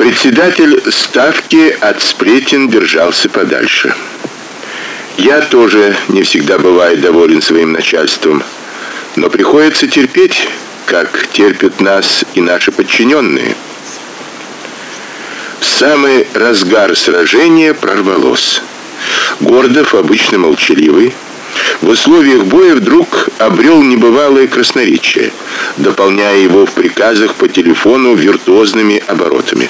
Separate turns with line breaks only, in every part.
Председатель ставки от сплетен держался подальше. Я тоже не всегда бываю доволен своим начальством, но приходится терпеть, как терпят нас и наши подчиненные. В самый разгар сражения прорвалось. Гордов, обычно молчаливый, в условиях боя вдруг обрел небывалое красноречие, дополняя его в приказах по телефону виртуозными оборотами.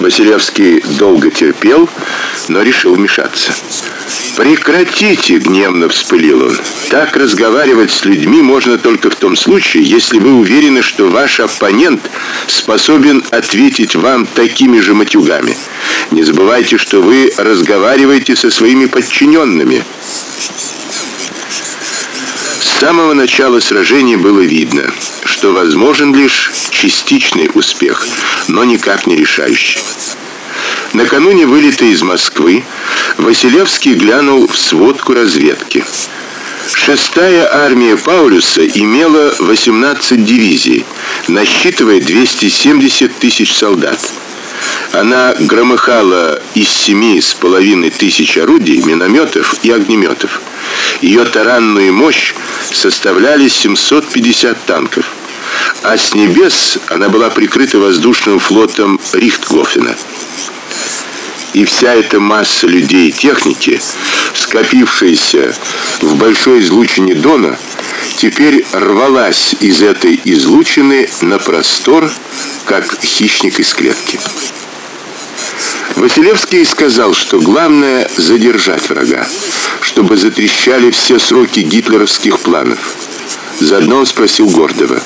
Василевский долго терпел, но решил вмешаться. Прекратите, гневно вспылил он. Так разговаривать с людьми можно только в том случае, если вы уверены, что ваш оппонент способен ответить вам такими же матюгами. Не забывайте, что вы разговариваете со своими подчиненными. Самого начала сражения было видно, что возможен лишь частичный успех, но никак не решающий. Накануне вылета из Москвы Василевский глянул в сводку разведки. Шестая армия Паулюса имела 18 дивизий, насчитывая 270 тысяч солдат. Она громыхала из семи с половиной тысяч орудий, минометов и огнеметов. Ее таранную мощь составляли 750 танков, а с небес она была прикрыта воздушным флотом Рихтгофена. И вся эта масса людей и техники, скопившаяся в большой излучине Дона, теперь рвалась из этой излучины на простор, как хищник из клетки. Василевский сказал, что главное задержать врага, чтобы затрещали все сроки гитлеровских планов. Заодно спросил Гордова: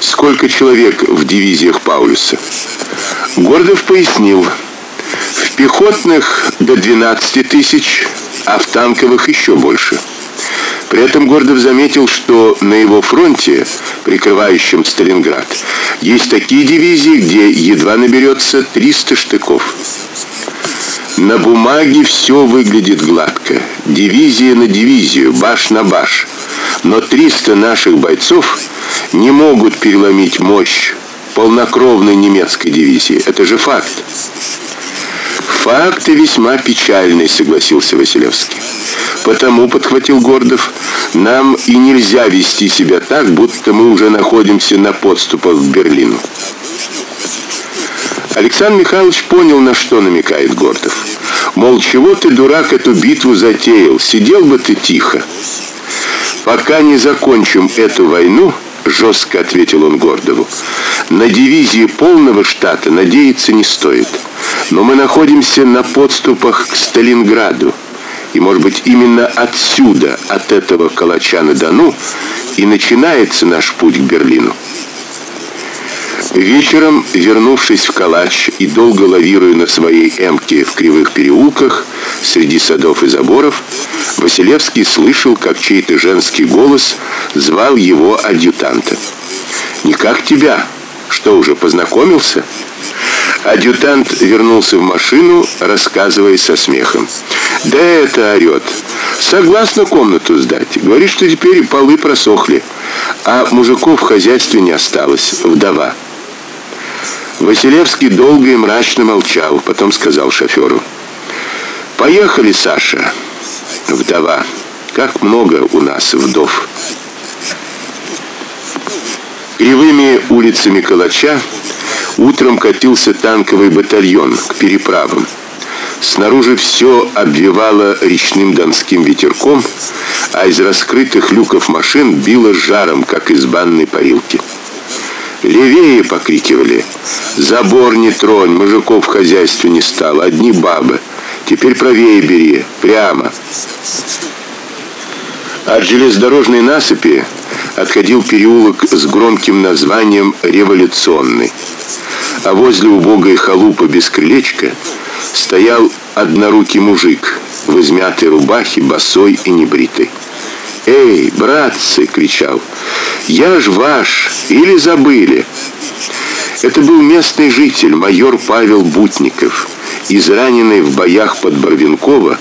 "Сколько человек в дивизиях Паулюса?" Гордов пояснил: "В пехотных до 12 тысяч, а в танковых еще больше". При этом Гордов заметил, что на его фронте, прикрывающем Сталинград, есть такие дивизии, где едва наберется 300 штыков. На бумаге все выглядит гладко. Дивизия на дивизию, баш на баш. Но 300 наших бойцов не могут переломить мощь полнокровной немецкой дивизии. Это же факт. Факты весьма печальные, согласился Василевский. Потому подхватил Гордов, нам и нельзя вести себя так, будто мы уже находимся на подступах к Берлину. Александр Михайлович понял, на что намекает Гордов. Мол, чего ты, дурак, эту битву затеял? Сидел бы ты тихо. Пока не закончим эту войну, жестко ответил он Гордову. На дивизии полного штата надеяться не стоит. Но мы находимся на подступах к Сталинграду. И, может быть, именно отсюда, от этого калача на Дону, и начинается наш путь к Берлину. Вечером, вернувшись в Калач и долго лавируя на своей эмке в кривых переулках среди садов и заборов, Василевский слышал, как чей-то женский голос звал его адъютанта. "Никак тебя? Что уже познакомился?" Адъютант вернулся в машину, рассказывая со смехом. "Да это орёт. Согласно комнату сдать. Говорит, что теперь полы просохли, а мужиков в хозяйстве не осталось. Вдова. Василевский долго и мрачно молчал, потом сказал шоферу: "Поехали, Саша. Вдова. Как много у нас вдов". Кривыми улицами Калача утром катился танковый батальон к переправам. Снаружи все обвивало речным донским ветерком, а из раскрытых люков машин било жаром, как из банной парилки. Левее покрикивали. Забор не тронь, мужиков в хозяйстве не стало, одни бабы. Теперь правее бери, прямо. От железнодорожной насыпи отходил переулок с громким названием Революционный. А возле убогой халупы без крылечка стоял однорукий мужик в измятой рубахе, босой и небритый. "Эй, братцы!" кричал. "Я ж ваш, или забыли?" Это был местный житель, майор Павел Бутников, израненный в боях под Барвинково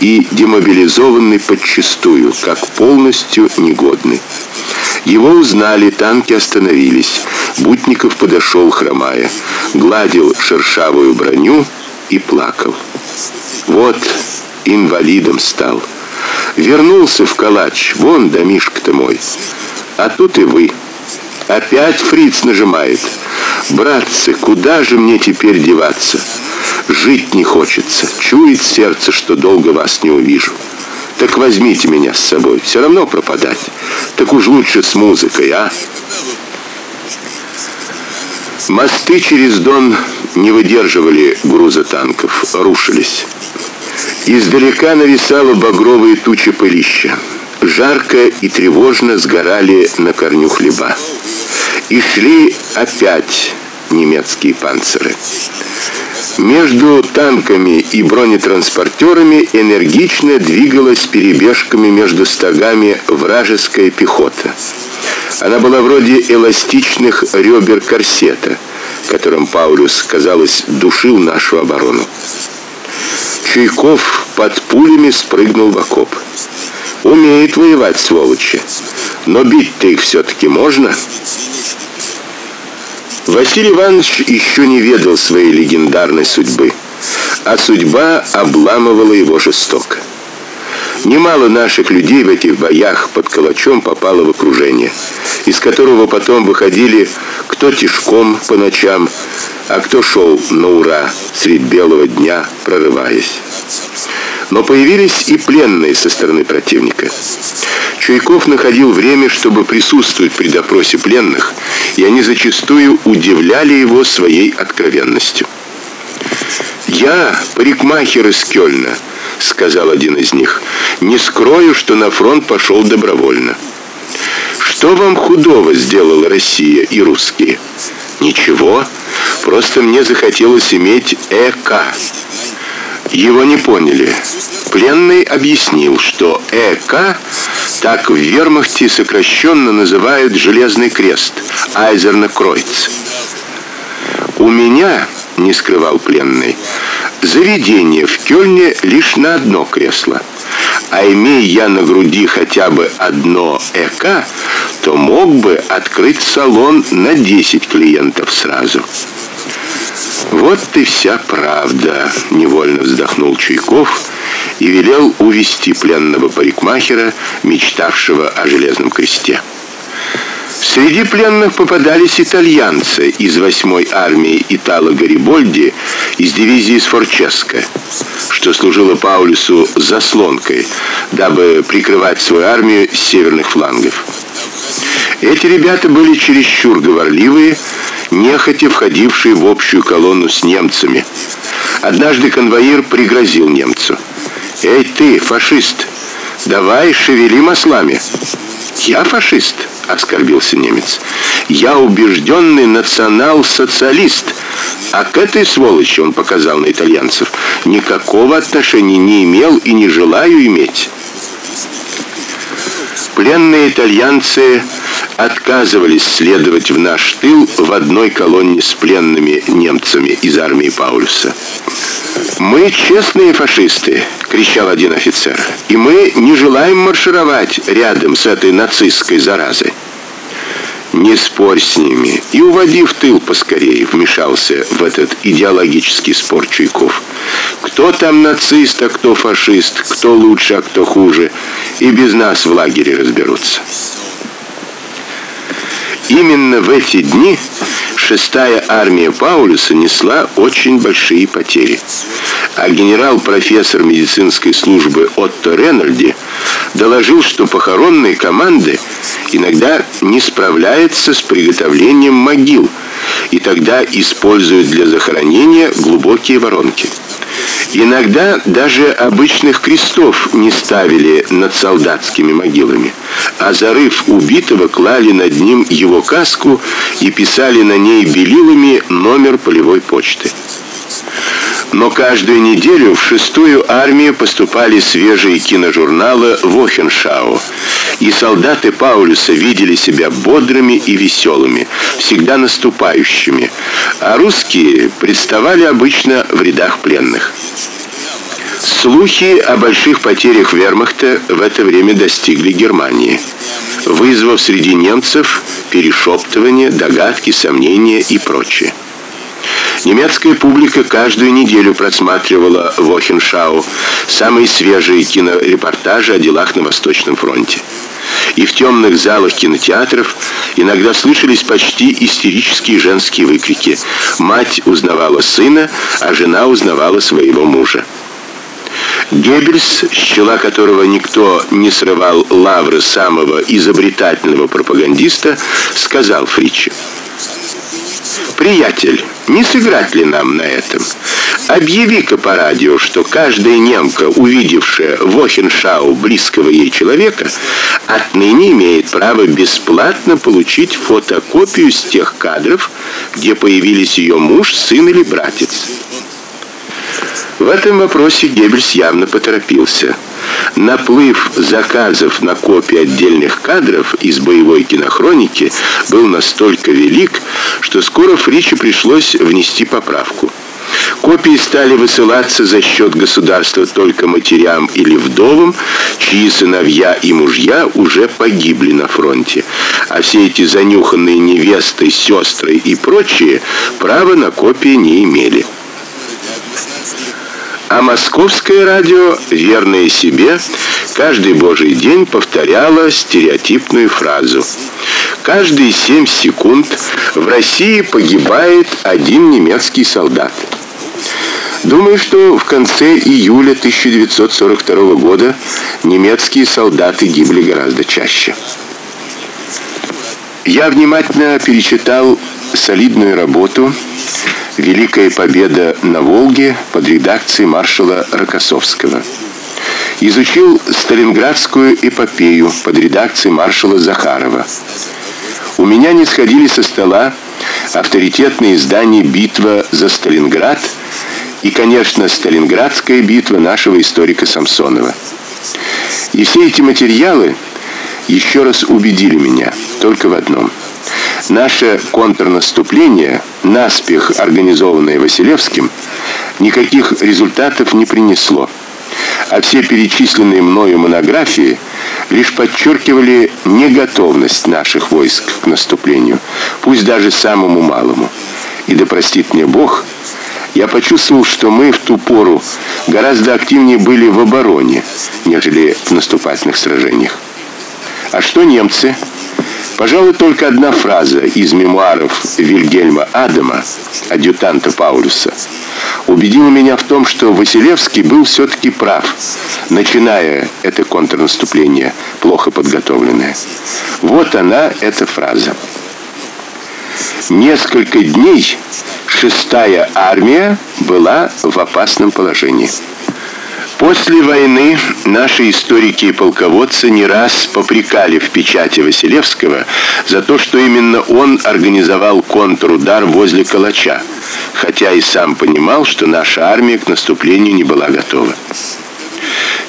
и демобилизованный подчистую, как полностью негодный. Его узнали, танки остановились. Бутников подошел, хромая, гладил шершавую броню и плакал. Вот инвалидом стал. Вернулся в калач. Вон домишко-то мой. А тут и вы. Опять фриц нажимает. Братцы, куда же мне теперь деваться? Жить не хочется. Чует сердце, что долго вас не увижу. Так возьмите меня с собой. Все равно пропадать. Так уж лучше с музыкой, а? Мосты через Дон не выдерживали груза танков, рушились. Издалека нависала багровые тучи пылища. Жарко и тревожно сгорали на корню хлеба. И шли опять немецкие панциры. Между танками и бронетранспортерами энергично двигалась перебежками между стогами вражеская пехота. Она была вроде эластичных ребер корсета, которым Паулюс, казалось, душил нашу оборону. Чуйков под пулями спрыгнул в окоп. Умеет воевать, сволочи. Но бить-то их все таки можно. Василий Иванович еще не ведал своей легендарной судьбы, а судьба обламывала его жестоко. Немало наших людей в этих боях под Калачом попало в окружение, из которого потом выходили кто тишком по ночам, а кто шел на ура средь белого дня, прорываясь. Но появились и пленные со стороны противника. Чуйков находил время, чтобы присутствовать при допросе пленных, и они зачастую удивляли его своей откровенностью. «Я парикмахер из Кёльна», — сказал один из них. «Не скрою, что на фронт пошел добровольно». «Что вам худого сделала Россия и русские?» «Ничего, просто мне захотелось иметь ЭК». Его не поняли. Пленный объяснил, что ЭК так в Вермахте сокращенно называют Железный крест, Айзерна-Кройц. У меня, не скрывал пленный, заведение в Кёльне лишь на одно кресло. А имея я на груди хотя бы одно ЭК, то мог бы открыть салон на 10 клиентов сразу. Вот и вся правда, невольно вздохнул Чуйков и велел увести пленного парикмахера, мечтавшего о железном кресте. Среди пленных попадались итальянцы из 8-й армии Итало Гарибольди из дивизии Сфорческо, что служило Паулюсу заслонкой, дабы прикрывать свою армию с северных флангов. Эти ребята были чересчур говорливые, нехотя входившие в общую колонну с немцами. Однажды конвоир пригрозил немцу: "Эй ты, фашист, давай шевели маслами". "Я фашист", оскорбился немец. "Я убежденный национал-социалист". А к этой сволочи он показал на итальянцев, никакого отношения не имел и не желаю иметь. Пленные итальянцы отказывались следовать в наш тыл в одной колонне с пленными немцами из армии Паулюса. Мы честные фашисты, кричал один офицер. И мы не желаем маршировать рядом с этой нацистской заразой. Не спорь с ними и уводи в тыл поскорее, вмешался в этот идеологический спор Чуйков. Кто там нацист, а кто фашист, кто лучше, а кто хуже, и без нас в лагере разберутся. Именно в эти дни шестая армия Паулюса несла очень большие потери. А генерал-профессор медицинской службы Отто Ренальди доложил, что похоронные команды иногда не справляются с приготовлением могил и тогда используют для захоронения глубокие воронки. Иногда даже обычных крестов не ставили над солдатскими могилами, а зарыв убитого клали над ним его каску и писали на ней белилами номер полевой почты. Но каждую неделю в шестую армию поступали свежие киножурналы Вохеншау, и солдаты Паулюса видели себя бодрыми и веселыми, всегда наступающими, а русские представали обычно в рядах пленных. Слухи о больших потерях Вермахта в это время достигли Германии. вызвав среди немцев перешептывания, догадки, сомнения и прочее. Немецкая публика каждую неделю просматривала Вохеншау самые свежие кинорепортажи о делах на Восточном фронте. И в темных залах кинотеатров иногда слышались почти истерические женские выкрики. Мать узнавала сына, а жена узнавала своего мужа. Геббельс, с которого никто не срывал лавры самого изобретательного пропагандиста, сказал Фриче: Приятель, не сыграть ли нам на этом? Объяви-ка по радио, что каждая немка, увидевшая в Охеншау близкого ей человека, отныне имеет право бесплатно получить фотокопию с тех кадров, где появились ее муж, сын или братец. В этом вопросе Геббельс явно поторопился. Наплыв заказов на копии отдельных кадров из боевой кинохроники был настолько велик, что скоро Фриче пришлось внести поправку. Копии стали высылаться за счет государства только матерям или вдовам, чьи сыновья и мужья уже погибли на фронте. А все эти занюханные невесты, сестры и прочие права на копии не имели. А московское радио, верное себе, каждый божий день повторяло стереотипную фразу: каждые 7 секунд в России погибает один немецкий солдат. Думаю, что в конце июля 1942 года немецкие солдаты гибли гораздо чаще. Я внимательно перечитал солидную работу Великая победа на Волге под редакцией маршала Рокоссовского. Изучил Сталинградскую эпопею под редакцией маршала Захарова. У меня не сходили со стола авторитетные издания Битва за Сталинград и, конечно, Сталинградская битва нашего историка Самсонова. И все эти материалы еще раз убедили меня только в одном – Наше контрнаступление, наспех организованное Василевским, никаких результатов не принесло. А все перечисленные мною монографии лишь подчеркивали неготовность наших войск к наступлению, пусть даже самому малому. И да простит мне Бог, я почувствовал, что мы в ту пору гораздо активнее были в обороне, нежели в наступательных сражениях. А что немцы? Пожалуй, только одна фраза из мемуаров Вильгельма Адама, адъютанта Паулюса, убедила меня в том, что Василевский был все таки прав, начиная это контрнаступление, плохо подготовленное. Вот она, эта фраза. Несколько дней шестая армия была в опасном положении. После войны наши историки и полководцы не раз попрекали в печати Василевского за то, что именно он организовал контрудар возле Калача, хотя и сам понимал, что наша армия к наступлению не была готова.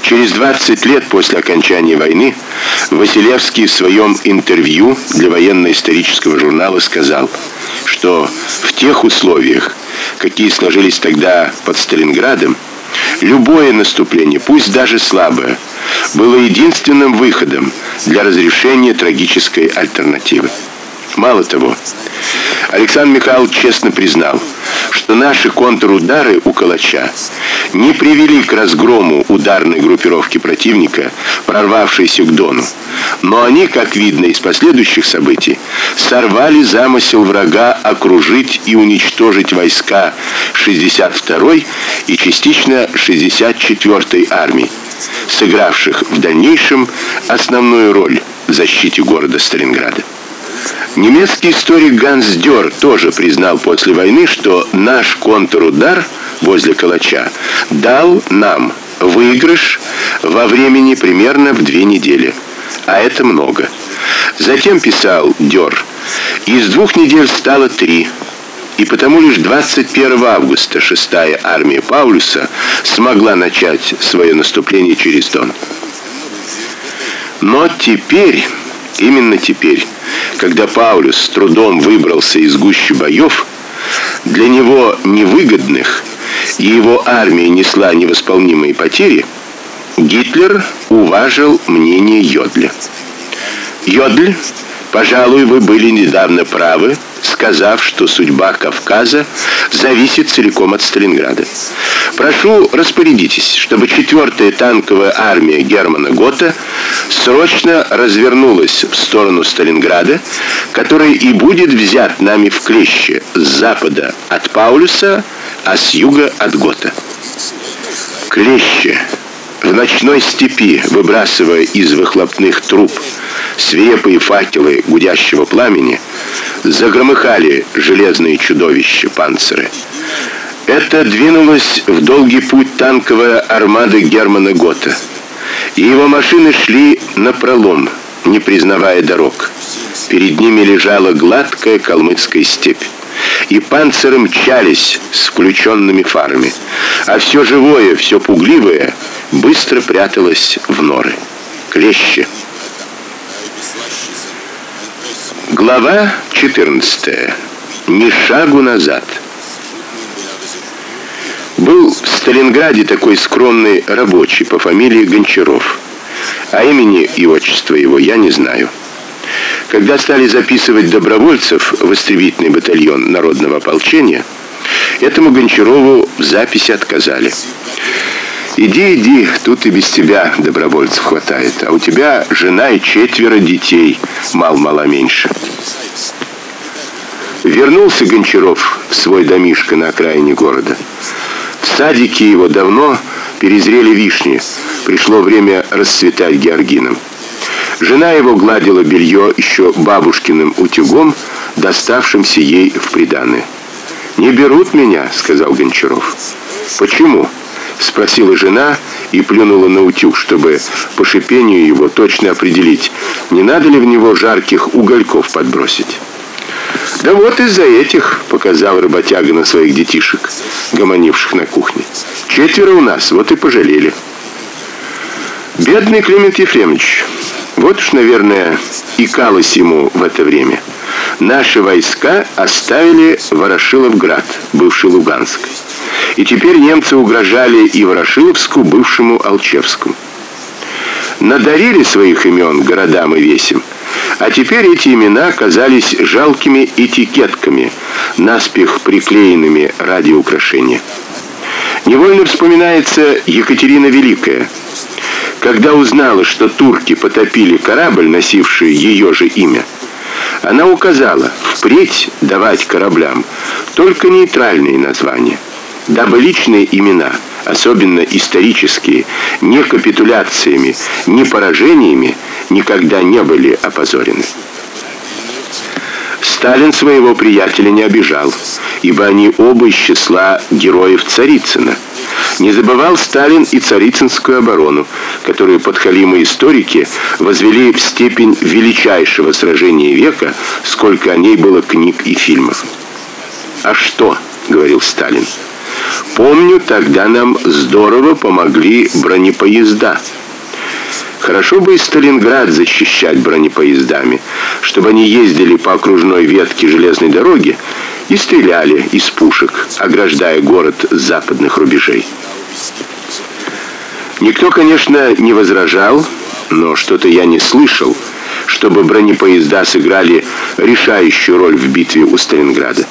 Через 20 лет после окончания войны Василевский в своем интервью для военно-исторического журнала сказал, что в тех условиях, какие сложились тогда под Сталинградом, Любое наступление, пусть даже слабое, было единственным выходом для разрешения трагической альтернативы. Мало того, Александр Михайлович честно признал, что наши контрудары у Калача не привели к разгрому ударной группировки противника, прорвавшейся к Дону, но они, как видно из последующих событий, сорвали замысел врага окружить и уничтожить войска 62-й и частично 64-й армии, сыгравших в дальнейшем основную роль в защите города Сталинграда. Немецкий историк Ганс Дёр тоже признал после войны, что наш контрудар возле Калача дал нам выигрыш во времени примерно в две недели. А это много. Затем писал Дёр: "Из двух недель стало три, и потому лишь 21 августа шестая армия Паулюса смогла начать свое наступление через Дон. Но теперь, именно теперь когда Паулюс с трудом выбрался из гущи боев, для него невыгодных, и его армия несла невосполнимые потери, Гитлер уважил мнение Йодля. Йодль, пожалуй, вы были недавно правы, сказав, что судьба Кавказа зависит целиком от Сталинграда. Прошу, распорядитесь, чтобы 4-я танковая армия Германа Гота срочно развернулась в сторону Сталинграда, который и будет взят нами в клещи с запада от Паулюса, а с юга от Гота. Клещи в ночной степи, выбрасывая из выхлопных труб свирепые факелы гудящего пламени, загромыхали железные чудовища панциры. Это двинулась в долгий путь танковая армада Германа Гота. И его машины шли на пролом, не признавая дорог. Перед ними лежала гладкая калмыцкая степь. И панциры мчались с включенными фарами, а все живое, все пугливое быстро пряталось в норы. Клещи. Глава 14. Ни шагу назад. Был в Сталинграде такой скромный рабочий по фамилии Гончаров. А имени и отчества его я не знаю. Когда стали записывать добровольцев в истребительный батальон народного ополчения, этому Гончарову в записи отказали. Иди, иди, тут и без тебя добровольцев хватает. А у тебя жена и четверо детей, мал-мало меньше. Вернулся Гончаров в свой домишко на окраине города. В садике его давно перезрели вишни. Пришло время расцветать георгином. Жена его гладила белье еще бабушкиным утюгом, доставшимся ей в приданое. «Не берут меня», — сказал Гончаров. «Почему?» Спросила жена и плюнула на утюг, чтобы по шипению его точно определить, не надо ли в него жарких угольков подбросить. Да вот из-за этих, показал работяга на своих детишек, гомонивших на кухне. Четверо у нас, вот и пожалели. Бедный Климент Ефремович. Вот уж, наверное, икалось ему в это время. Наши войска оставили Ворошиловград, бывший Луганск. И теперь немцы угрожали и Ворошиловску, бывшему Алчевску. Надарили своих имен городам и весям, а теперь эти имена оказались жалкими этикетками, наспех приклеенными ради украшения. Невольно вспоминается Екатерина Великая. Когда узнала, что турки потопили корабль, носивший ее же имя, она указала впредь давать кораблям только нейтральные названия – дабы личные имена, особенно исторические, не капитуляциями, не поражениями никогда не были опозорены. Сталин своего приятеля не обижал, ибо они оба из числа героев Царицына. Не забывал Сталин и Царицынскую оборону, которую подхалимы историки возвели в степень величайшего сражения века, сколько о ней было книг и фильмов. А что, говорил Сталин? Помню, тогда нам здорово помогли бронепоезда. Хорошо бы и Сталинград защищать бронепоездами, чтобы они ездили по окружной ветке железной дороги и стреляли из пушек, ограждая город с западных рубежей. Никто, конечно, не возражал, но что-то я не слышал, чтобы бронепоезда сыграли решающую роль в битве у Сталинграда.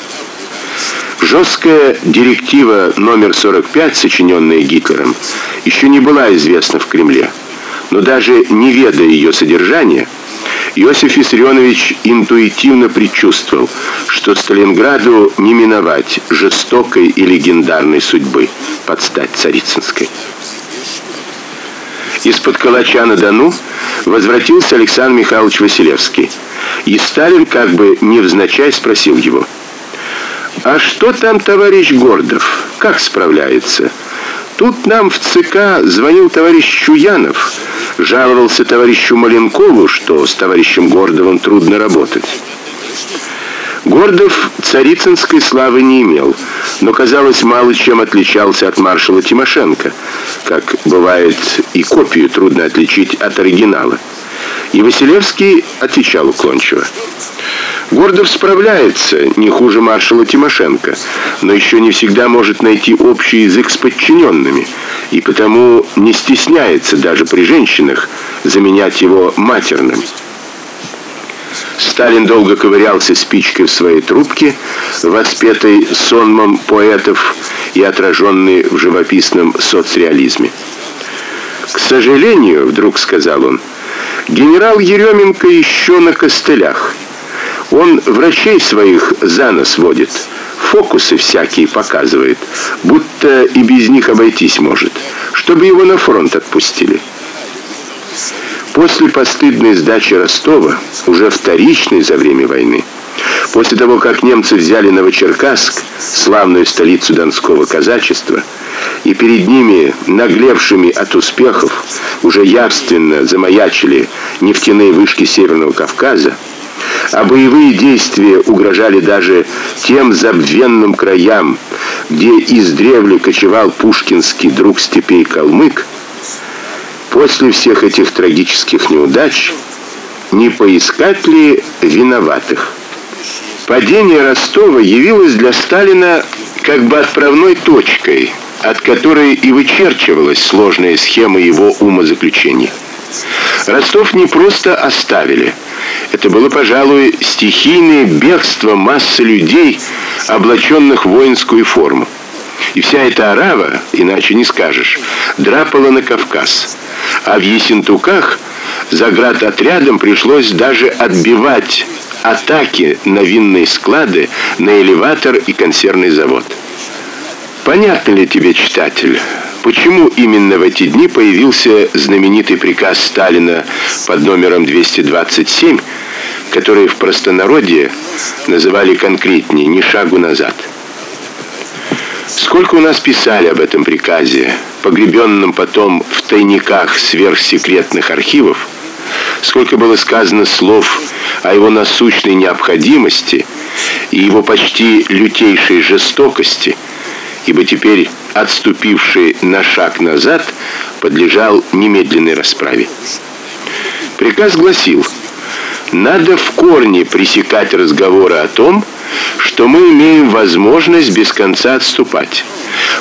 Жесткая директива номер 45, сочиненная Гитлером, еще не была известна в Кремле. Но даже не ведая ее содержания, Иосиф Виссарионович интуитивно предчувствовал, что Сталинграду не миновать жестокой и легендарной судьбы под стать царицынской. Из-под Калача на Дону возвратился Александр Михайлович Василевский, и Сталин как бы невзначай спросил его – а что там товарищ Гордов? Как справляется? Тут нам в ЦК звонил товарищ Чуянов, жаловался товарищу Маленкову, что с товарищем Гордовым трудно работать. Гордов царицынской славы не имел, но, казалось, мало чем отличался от маршала Тимошенко, как бывает и копию трудно отличить от оригинала. И Василевский отвечал уклончиво. Гордов справляется не хуже маршала Тимошенко, но еще не всегда может найти общий язык с подчиненными, и потому не стесняется даже при женщинах заменять его матерным. Сталин долго ковырялся спичкой в своей трубке, воспетой сонмом поэтов и отраженной в живописном соцреализме. К сожалению, вдруг сказал он, генерал Еременко еще на костылях. Он врачей своих за нос водит, фокусы всякие показывает, будто и без них обойтись может, чтобы его на фронт отпустили. После постыдной сдачи Ростова, уже вторичной за время войны, после того, как немцы взяли Новочеркасск, славную столицу донского казачества, и перед ними, наглевшими от успехов, уже явственно замаячили нефтяные вышки Северного Кавказа, а боевые действия угрожали даже тем забвенным краям, где издревле кочевал пушкинский друг степей калмык, После всех этих трагических неудач не поискать ли виноватых? Падение Ростова явилось для Сталина как бы отправной точкой, от которой и вычерчивалась сложная схема его умозаключений. Ростов не просто оставили. Это было, пожалуй, стихийное бегство массы людей, облаченных в воинскую форму. И вся эта арава, иначе не скажешь, драпала на Кавказ а в Ессентуках отрядом пришлось даже отбивать атаки на винные склады, на элеватор и консервный завод. Понятно ли тебе, читатель, почему именно в эти дни появился знаменитый приказ Сталина под номером 227, который в простонародье называли конкретнее «ни шагу назад»? Сколько у нас писали об этом приказе, погребенном потом в тайниках сверхсекретных архивов, сколько было сказано слов о его насущной необходимости и его почти лютейшей жестокости, ибо теперь отступивший на шаг назад подлежал немедленной расправе. Приказ гласил: надо в корне пресекать разговоры о том, что мы имеем возможность без конца отступать.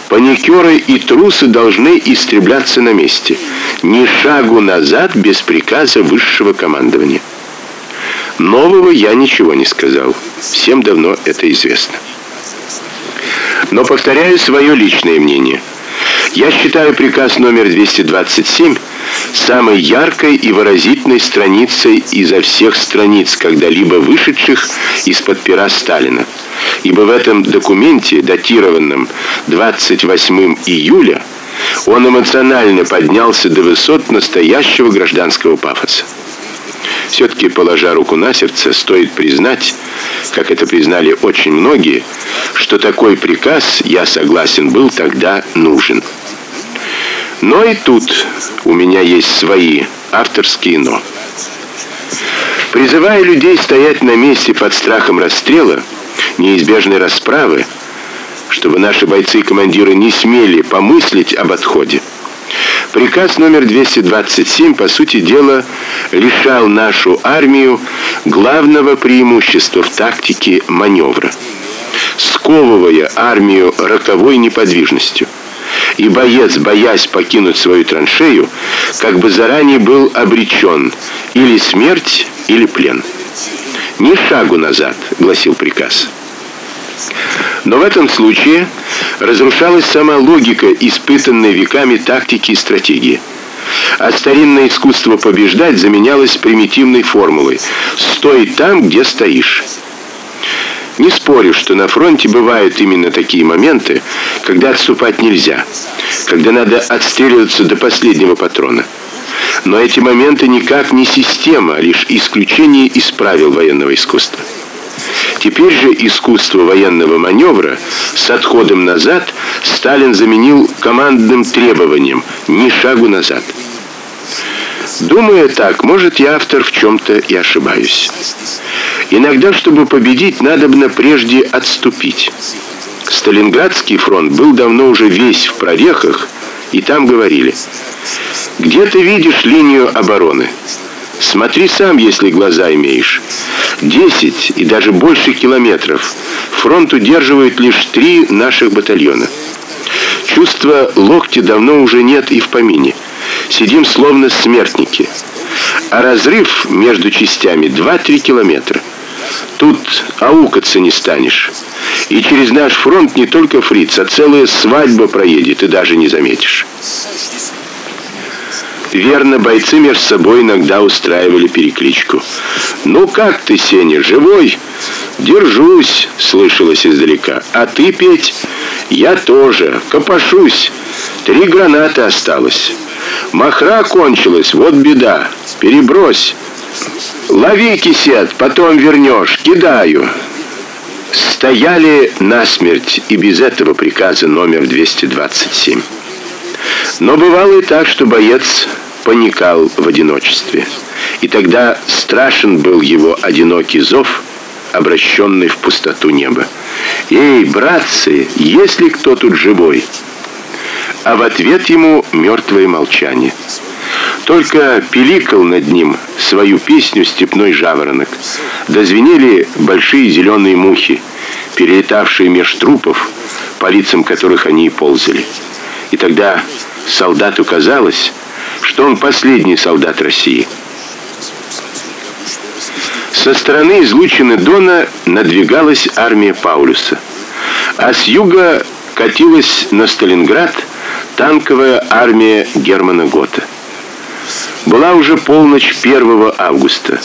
Паникеры и трусы должны истребляться на месте. Ни шагу назад без приказа высшего командования. Нового я ничего не сказал. Всем давно это известно. Но повторяю свое личное мнение. Я считаю приказ номер 227 самой яркой и выразительной страницей изо всех страниц, когда-либо вышедших из-под пера Сталина. Ибо в этом документе, датированном 28 июля, он эмоционально поднялся до высот настоящего гражданского пафоса. Все таки положа руку на сердце, стоит признать, как это признали очень многие, что такой приказ, я согласен, был тогда нужен. Но и тут у меня есть свои авторские но. Призывая людей стоять на месте под страхом расстрела, неизбежной расправы, чтобы наши бойцы и командиры не смели помыслить об отходе. Приказ номер 227 по сути дела лишал нашу армию главного преимущества в тактике маневра, сковывая армию роковой неподвижностью и боец, боясь покинуть свою траншею, как бы заранее был обречен или смерть, или плен. Ни шагу назад, гласил приказ. Но в этом случае разрушалась сама логика испытанной веками тактики и стратегии. А старинное искусство побеждать заменялось примитивной формулой: "Стой там, где стоишь". Не спорю, что на фронте бывают именно такие моменты, когда отступать нельзя, когда надо отстреливаться до последнего патрона. Но эти моменты никак не система, а лишь исключение из правил военного искусства. Теперь же искусство военного маневра с отходом назад Сталин заменил командным требованием: ни шагу назад. Думаю так, может, я автор в чем то и ошибаюсь. Иногда, чтобы победить, надо бы прежде отступить. Сталинградский фронт был давно уже весь в прорехах, и там говорили: "Где ты видишь линию обороны? Смотри сам, если глаза имеешь. Десять и даже больше километров фронт удерживает лишь три наших батальона. Чувства локти давно уже нет и в помине. Сидим словно смертники. а разрыв между частями 2-3 километра. Тут аукаться не станешь. И через наш фронт не только фриц, а целая свадьба проедет, и даже не заметишь. Верно, бойцы между собой иногда устраивали перекличку. «Ну как ты, Сеня, живой?» «Держусь», — слышалось издалека. «А ты, Петь?» «Я тоже. Копошусь. Три гранаты осталось. Махра кончилась, вот беда. Перебрось. Лови кисет, потом вернешь. Кидаю». Стояли насмерть и без этого приказа номер 227. Но бывало и так, что боец паникал в одиночестве. И тогда страшен был его одинокий зов, обращенный в пустоту неба. «Эй, братцы, есть ли кто тут живой?» А в ответ ему мертвое молчание. Только пиликал над ним свою песню степной жаворонок. Дозвенели большие зеленые мухи, перелетавшие меж трупов, по лицам которых они и ползали. И тогда солдату казалось, что он последний солдат России. Со стороны излучины Дона надвигалась армия Паулюса, а с юга катилась на Сталинград танковая армия Германа Гота. Была уже полночь 1 августа,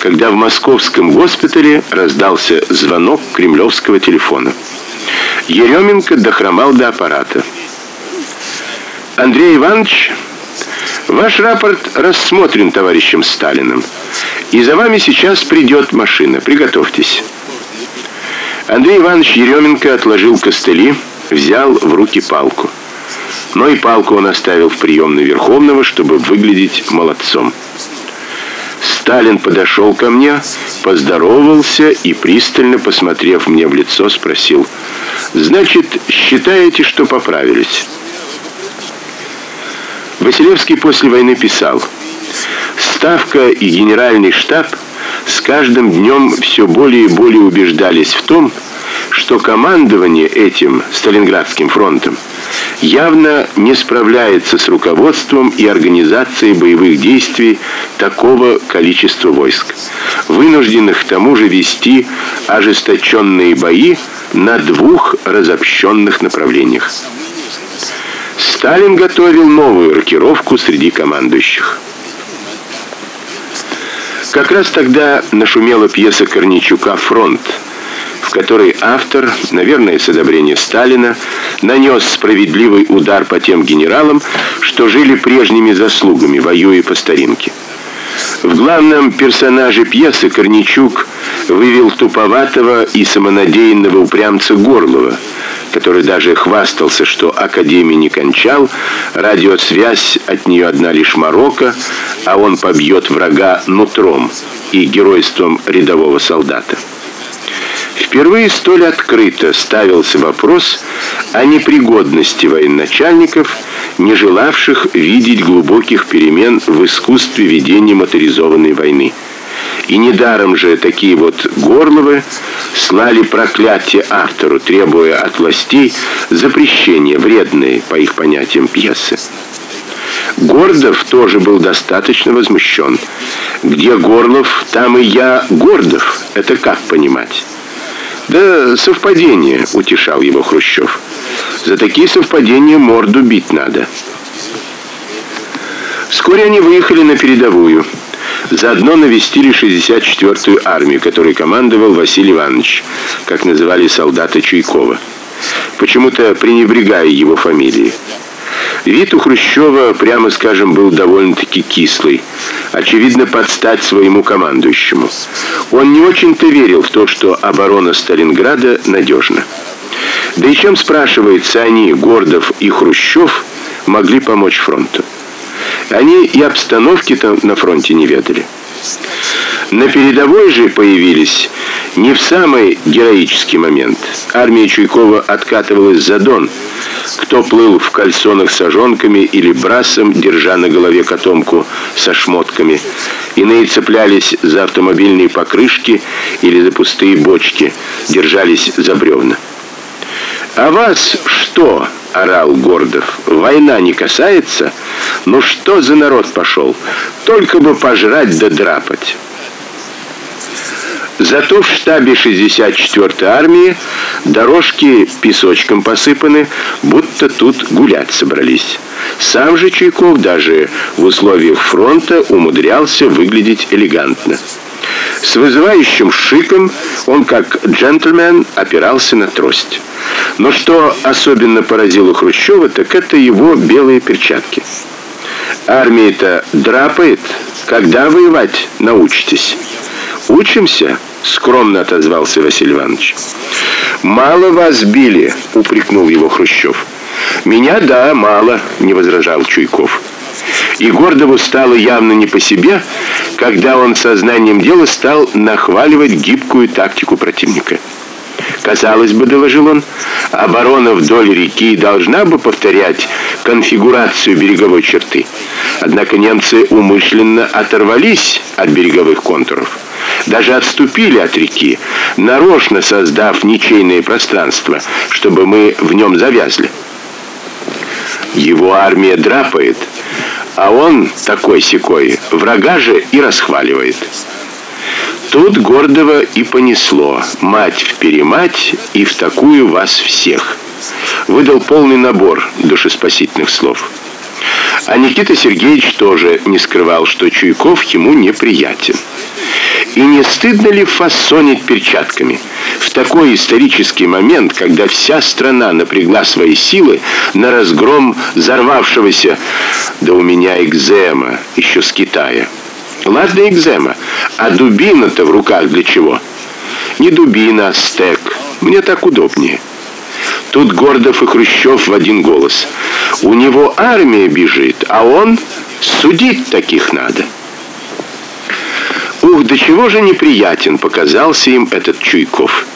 когда в московском госпитале раздался звонок кремлевского телефона. Еременко дохромал до аппарата. Андрей Иванович Ваш рапорт рассмотрен товарищем Сталиным. И за вами сейчас придет машина. Приготовьтесь. Андрей Иванович Еременко отложил костыли, взял в руки палку. Но и палку он оставил в приемной Верховного, чтобы выглядеть молодцом. Сталин подошел ко мне, поздоровался и пристально посмотрев мне в лицо, спросил: "Значит, считаете, что поправились?" Василевский после войны писал: "Ставка и генеральный штаб с каждым днем все более и более убеждались в том, что командование этим Сталинградским фронтом явно не справляется с руководством и организацией боевых действий такого количества войск, вынужденных к тому же вести ожесточенные бои на двух разобщенных направлениях. Сталин готовил новую рокировку среди командующих. Как раз тогда нашумела пьеса Корничука Фронт, в которой автор, наверное, с одобрения Сталина, нанес справедливый удар по тем генералам, что жили прежними заслугами, воюя по старинке. В главном персонаже пьесы Корничук вывел туповатого и самонадеянного упрямца Горлова, который даже хвастался, что академию не кончал, радиосвязь от нее одна лишь морока, а он побьет врага нутром и геройством рядового солдата. Впервые столь открыто ставился вопрос о непригодности военачальников, не желавших видеть глубоких перемен в искусстве ведения моторизованной войны. И недаром же такие вот Горловы слали проклятие автору, требуя от властей запрещения вредной, по их понятиям, пьесы. Гордов тоже был достаточно возмущен. Где Горлов, там и я Гордов. Это как понимать? Да совпадение, утешал его Хрущев. За такие совпадения морду бить надо. Вскоре они выехали на передовую. Заодно навестили 64-ю армию, которой командовал Василий Иванович, как называли солдата Чуйкова, почему-то пренебрегая его фамилией. Вид у Хрущева, прямо скажем, был довольно-таки кислый, очевидно, под стать своему командующему. Он не очень-то верил в то, что оборона Сталинграда надежна. Да и чем спрашивается они, Гордов и Хрущев, могли помочь фронту? Они и обстановки-то на фронте не ведали. На передовой же появились не в самый героический момент. Армия Чуйкова откатывалась за Дон. Кто плыл в кальсонах с ожонками или брасом, держа на голове котомку со шмотками. Иные цеплялись за автомобильные покрышки или за пустые бочки, держались за бревна. «А вас что?» — орал Гордов. «Война не касается?» Ну что за народ пошел? Только бы пожрать да драпать. Зато в штабе 64-й армии дорожки песочком посыпаны, будто тут гулять собрались. Сам же Чайков даже в условиях фронта умудрялся выглядеть элегантно. С вызывающим шиком он, как джентльмен, опирался на трость. Но что особенно поразило Хрущева, так это его белые перчатки. Армия-то драпает, когда воевать научитесь? Учимся? скромно отозвался Василий Иванович. Мало вас били, упрекнул его Хрущев. Меня да, мало, не возражал Чуйков. И Гордову стало явно не по себе, когда он сознанием дела стал нахваливать гибкую тактику противника. Казалось бы, доложил он, оборона вдоль реки должна бы повторять конфигурацию береговой черты. Однако немцы умышленно оторвались от береговых контуров даже отступили от реки, нарочно создав ничейное пространство, чтобы мы в нем завязли. Его армия драпает, а он такой секой врага же и расхваливает. Тут гордого и понесло. Мать в перемать и в такую вас всех. Выдал полный набор душеспасительных слов. А Никита Сергеевич тоже не скрывал, что Чуйков ему неприятен. И не стыдно ли фасонить перчатками? В такой исторический момент, когда вся страна напрягла свои силы на разгром взорвавшегося, да у меня экзема, еще с Китая. Ладно экзема, а дубина-то в руках для чего? Не дубина, а стек. Мне так удобнее. Тут Гордов и Хрущев в один голос. У него армия бежит, а он судить таких надо. Ух, до чего же неприятен показался им этот Чуйков.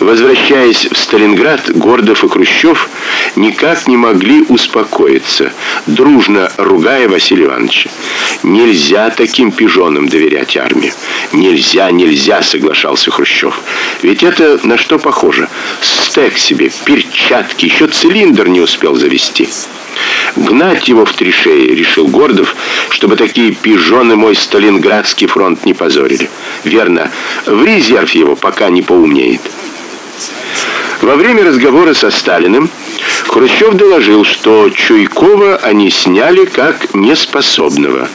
Возвращаясь в Сталинград, Гордов и Хрущев никак не могли успокоиться, дружно ругая Василия Ивановича. Нельзя таким пижонам доверять армии. Нельзя, нельзя, соглашался Хрущев. Ведь это на что похоже? Стек себе, перчатки, еще цилиндр не успел завести. Гнать его в три шеи, решил Гордов, чтобы такие пижоны мой Сталинградский фронт не позорили. Верно, в резерв его пока не поумнеет. Во время разговора со Сталиным Хрущев доложил, что Чуйкова они сняли как неспособного.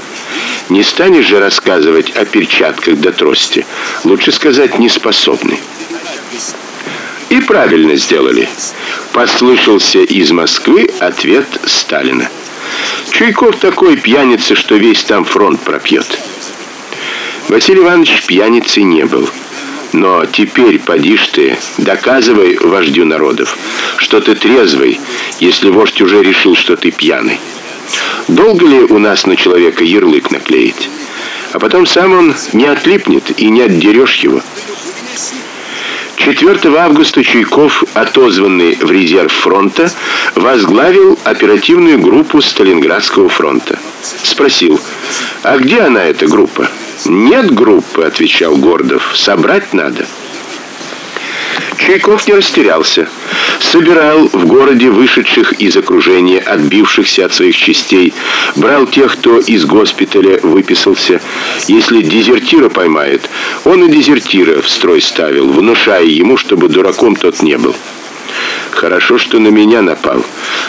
Не станешь же рассказывать о перчатках до трости. Лучше сказать неспособный. И правильно сделали. Послышался из Москвы ответ Сталина. Чуйков такой пьяница, что весь там фронт пропьет. Василий Иванович пьяницей не был. Но теперь подишь ты, доказывай вождю народов, что ты трезвый, если вождь уже решил, что ты пьяный. Долго ли у нас на человека ярлык наклеить? А потом сам он не отлипнет и не отдерешь его. 4 августа Чуйков, отозванный в резерв фронта, возглавил оперативную группу Сталинградского фронта. Спросил: "А где она эта группа?" "Нет группы", отвечал Гордов. "Собрать надо". Чайков не растерялся. Собирал в городе вышедших из окружения, отбившихся от своих частей, брал тех, кто из госпиталя выписался. Если дезертира поймает, он и дезертира в строй ставил, внушая ему, чтобы дураком тот не был. Хорошо, что на меня напал.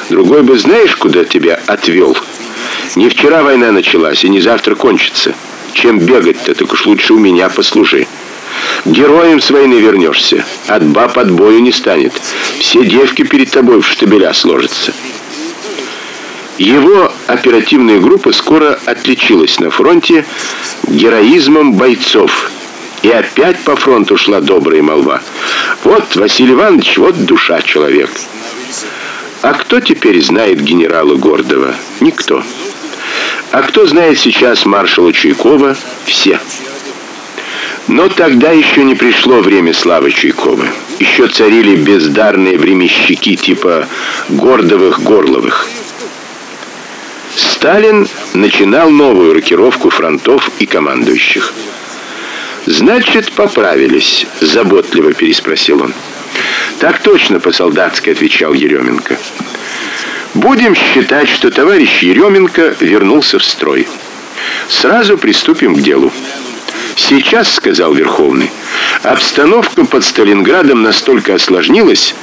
Другой бы знаешь, куда тебя отвел. Не вчера война началась, и не завтра кончится. Чем бегать-то, так уж лучше у меня послужи. Героем с войны вернешься. От баб отбою не станет. Все девки перед тобой в штабеля сложатся. Его оперативная группа скоро отличилась на фронте героизмом бойцов. И опять по фронту шла добрая молва. Вот Василий Иванович, вот душа человек. А кто теперь знает генерала Гордова? Никто. А кто знает сейчас маршала Чуйкова? Все. Но тогда еще не пришло время славы Чуйкова. Еще царили бездарные временщики типа Гордовых-Горловых. Сталин начинал новую рокировку фронтов и командующих. Значит, поправились, заботливо переспросил он. Так точно по-солдатски отвечал Еременко. Будем считать, что товарищ Еременко вернулся в строй. Сразу приступим к делу. Сейчас, сказал Верховный, обстановка под Сталинградом настолько осложнилась,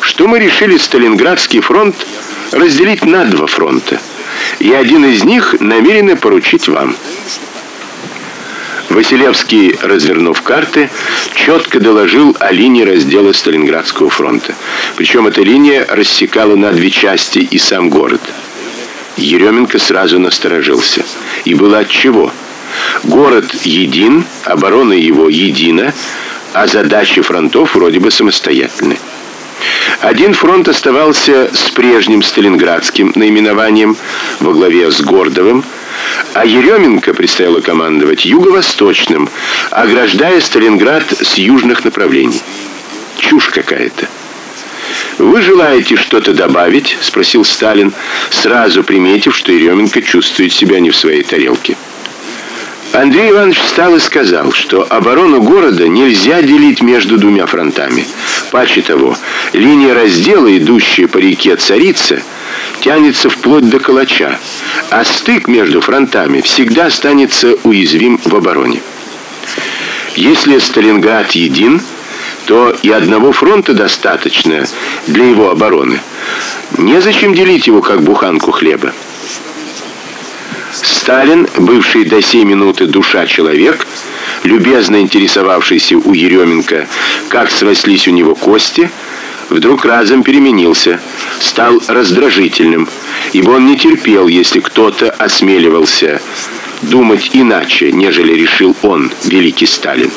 что мы решили Сталинградский фронт разделить на два фронта. И один из них намерены поручить вам. Василевский, развернув карты, четко доложил о линии раздела Сталинградского фронта. Причем эта линия рассекала на две части и сам город. Еременко сразу насторожился. И было от чего? Город един, оборона его едина, а задачи фронтов вроде бы самостоятельны. Один фронт оставался с прежним Сталинградским наименованием во главе с Гордовым, а Еременко предстояло командовать юго-восточным, ограждая Сталинград с южных направлений. Чушь какая-то. Вы желаете что-то добавить? спросил Сталин, сразу приметив, что Еременко чувствует себя не в своей тарелке. Андрей Иванович встал и сказал, что оборону города нельзя делить между двумя фронтами. Паче того, линия раздела, идущая по реке Царица, тянется вплоть до Калача, а стык между фронтами всегда останется уязвим в обороне. Если Сталинград един, то и одного фронта достаточно для его обороны. Незачем делить его как буханку хлеба. Сталин, бывший до сей минуты душа человек, любезно интересовавшийся у Еременко, как срослись у него кости, вдруг разом переменился, стал раздражительным, ибо он не терпел, если кто-то осмеливался думать иначе, нежели решил он, великий Сталин.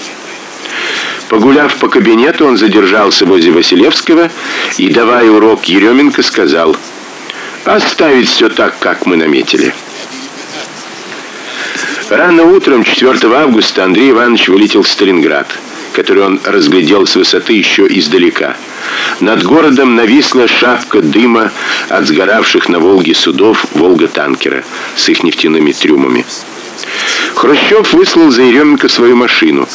Погуляв по кабинету, он задержался возле Василевского и, давая урок Еременко, сказал: "Оставить все так, как мы наметили". Рано утром 4 августа Андрей Иванович вылетел в Сталинград, который он разглядел с высоты еще издалека. Над городом нависла шапка дыма от сгоравших на Волге судов Волга-танкера с их нефтяными трюмами. Хрущев выслал за Еременко свою машину,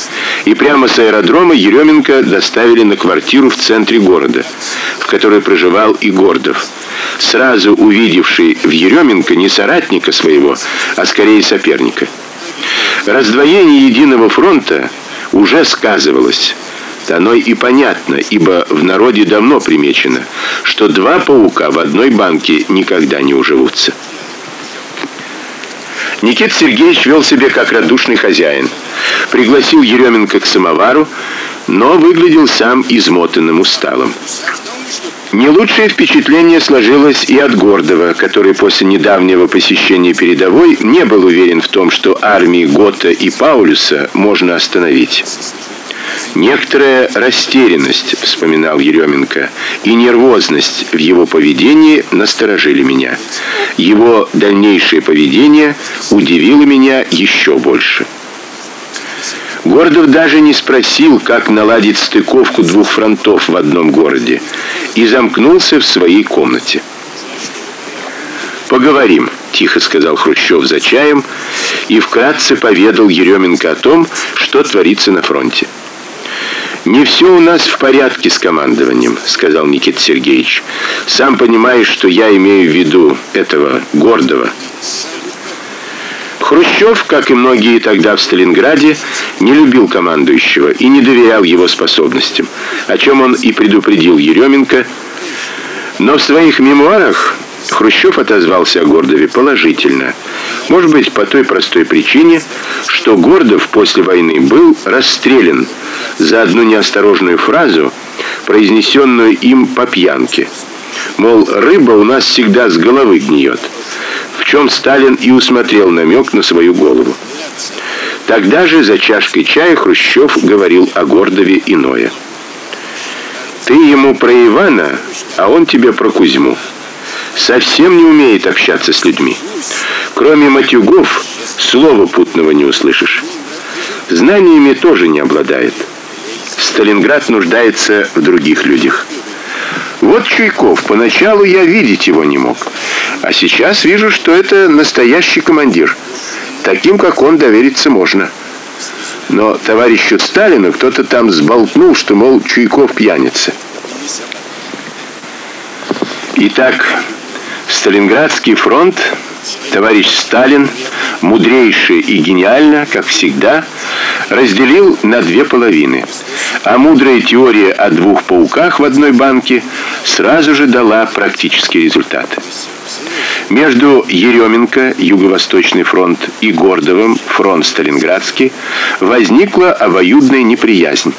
и прямо с аэродрома Еременко доставили на квартиру в центре города, в которой проживал и Гордов сразу увидевший в Еременко не соратника своего, а скорее соперника. Раздвоение единого фронта уже сказывалось. Оно и понятно, ибо в народе давно примечено, что два паука в одной банке никогда не уживутся. Никита Сергеевич вел себя как радушный хозяин. Пригласил Еременко к самовару, но выглядел сам измотанным, усталым. Не лучшее впечатление сложилось и от Гордова, который после недавнего посещения передовой не был уверен в том, что армии Гота и Паулюса можно остановить. Некоторая растерянность, вспоминал Еременко, и нервозность в его поведении насторожили меня. Его дальнейшее поведение удивило меня еще больше. Гордов даже не спросил, как наладить стыковку двух фронтов в одном городе, и замкнулся в своей комнате. Поговорим, тихо сказал Хрущев за чаем и вкратце поведал Еременко о том, что творится на фронте. Не все у нас в порядке с командованием, сказал Никита Сергеевич. Сам понимаешь, что я имею в виду этого Гордова. Хрущев, как и многие тогда в Сталинграде, не любил командующего и не доверял его способностям, о чем он и предупредил Еременко. Но в своих мемуарах Хрущев отозвался о Гордове положительно. Может быть, по той простой причине, что Гордов после войны был расстрелян за одну неосторожную фразу, произнесенную им по пьянке. Мол, рыба у нас всегда с головы гниет чем Сталин и усмотрел намек на свою голову. Тогда же за чашкой чая Хрущев говорил о Гордове иное. Ты ему про Ивана, а он тебе про Кузьму. Совсем не умеет общаться с людьми. Кроме матюгов, слова путного не услышишь. Знаниями тоже не обладает. Сталинград нуждается в других людях. Вот Чуйков, поначалу я видеть его не мог. А сейчас вижу, что это настоящий командир. Таким, как он, довериться можно. Но товарищу Сталину кто-то там сболтнул, что мол Чуйков пьяница. Итак, Сталинградский фронт товарищ Сталин, мудрейший и гениально, как всегда, разделил на две половины. А мудрая теория о двух пауках в одной банке сразу же дала практический результат. Между Еременко, Юго-Восточный фронт, и Гордовым, фронт Сталинградский, возникла обоюдная неприязнь.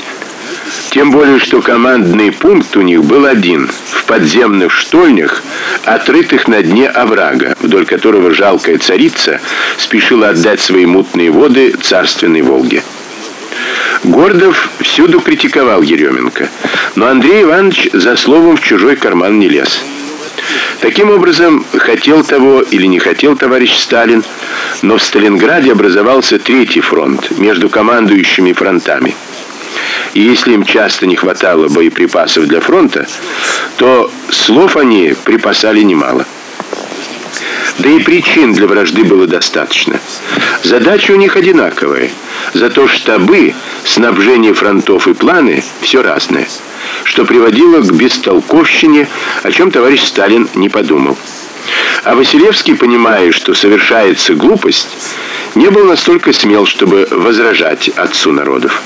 Тем более, что командный пункт у них был один в подземных штольнях, отрытых на дне оврага, вдоль которого жалкая царица спешила отдать свои мутные воды царственной Волге. Гордов всюду критиковал Еременко, но Андрей Иванович за словом в чужой карман не лез. Таким образом, хотел того или не хотел товарищ Сталин, но в Сталинграде образовался третий фронт между командующими фронтами. И если им часто не хватало боеприпасов для фронта, то слов они припасали немало. Да и причин для вражды было достаточно. Задачи у них одинаковые. Зато штабы, снабжение фронтов и планы все разные, что приводило к бестолковщине, о чем товарищ Сталин не подумал. А Василевский, понимая, что совершается глупость, не был настолько смел, чтобы возражать отцу народов.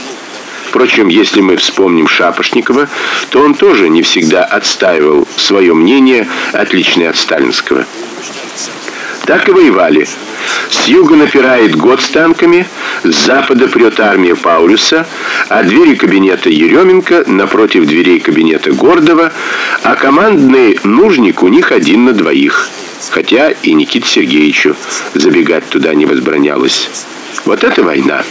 Впрочем, если мы вспомним Шапошникова, то он тоже не всегда отстаивал свое мнение, отличное от сталинского. Так и воевали. С юга напирает год с танками, с запада прет армия Паулюса, а двери кабинета Еременко напротив дверей кабинета Гордова, а командный нужник у них один на двоих. Хотя и Никите Сергеевичу забегать туда не возбранялось. Вот это война.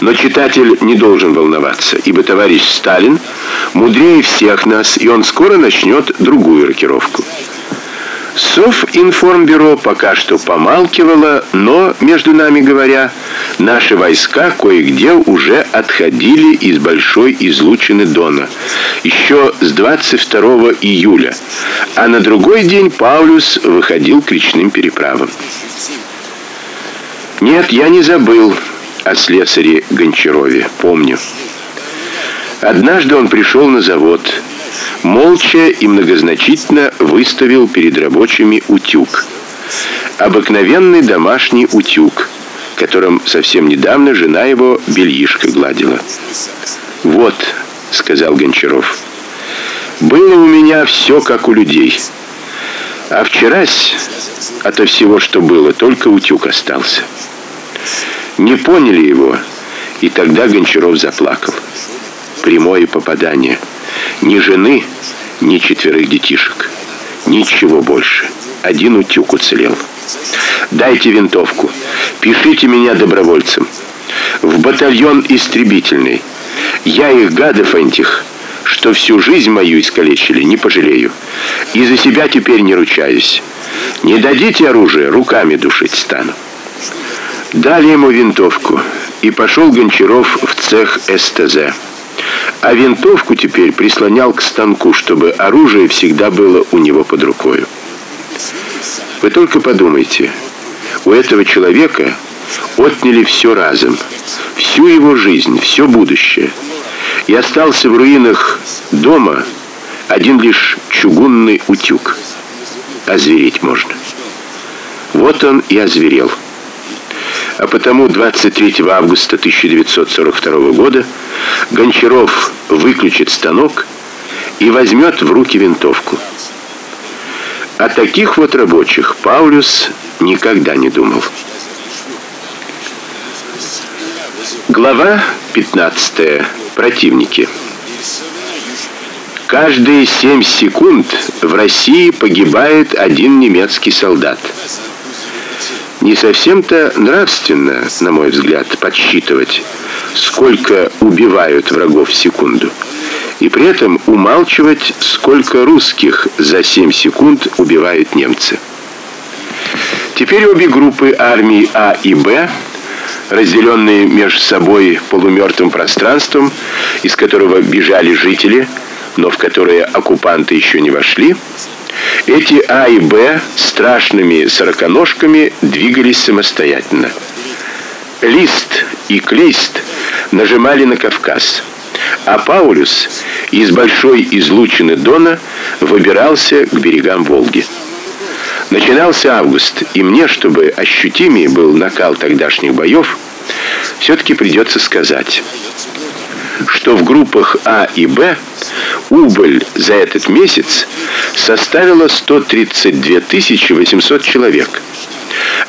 Но читатель не должен волноваться, ибо товарищ Сталин мудрее всех нас, и он скоро начнет другую рокировку. Совинформбюро пока что помалкивало, но, между нами говоря, наши войска кое-где уже отходили из большой излучины Дона, еще с 22 июля, а на другой день Паулюс выходил к речным переправам. Нет, я не забыл о слесаре Гончарове, помню. Однажды он пришел на завод, молча и многозначительно выставил перед рабочими утюг. Обыкновенный домашний утюг, которым совсем недавно жена его бельишко гладила. "Вот", сказал Гончаров. "Было у меня все как у людей. А вчерась ото всего, что было, только утюг остался". Не поняли его, и тогда Гончаров заплакал. Прямое попадание. Ни жены, ни четверых детишек. Ничего больше. Один утюг уцелел. Дайте винтовку. Пишите меня добровольцем. В батальон истребительный. Я их гадов этих, что всю жизнь мою искалечили, не пожалею. И за себя теперь не ручаюсь. Не дадите оружие, руками душить стану. Дали ему винтовку, и пошел Гончаров в цех СТЗ. А винтовку теперь прислонял к станку, чтобы оружие всегда было у него под рукой. Вы только подумайте, у этого человека отняли все разом, всю его жизнь, все будущее. И остался в руинах дома один лишь чугунный утюг. Озвереть можно. Вот он и озверел а потому 23 августа 1942 года Гончаров выключит станок и возьмет в руки винтовку. О таких вот рабочих Паулюс никогда не думал. Глава 15. Противники. Каждые 7 секунд в России погибает один немецкий солдат. Не совсем-то нравственно, на мой взгляд, подсчитывать, сколько убивают врагов в секунду. И при этом умалчивать, сколько русских за 7 секунд убивают немцы. Теперь обе группы армий А и Б, разделенные между собой полумертвым пространством, из которого бежали жители, но в которое оккупанты еще не вошли, эти А и Б страшными сороконожками двигались самостоятельно. Лист и Клейст нажимали на Кавказ, а Паулюс из большой излучины Дона выбирался к берегам Волги. Начинался август, и мне, чтобы ощутимее был накал тогдашних боев, все таки придется сказать, что в группах А и Б убыль за этот месяц составила 132 800 человек.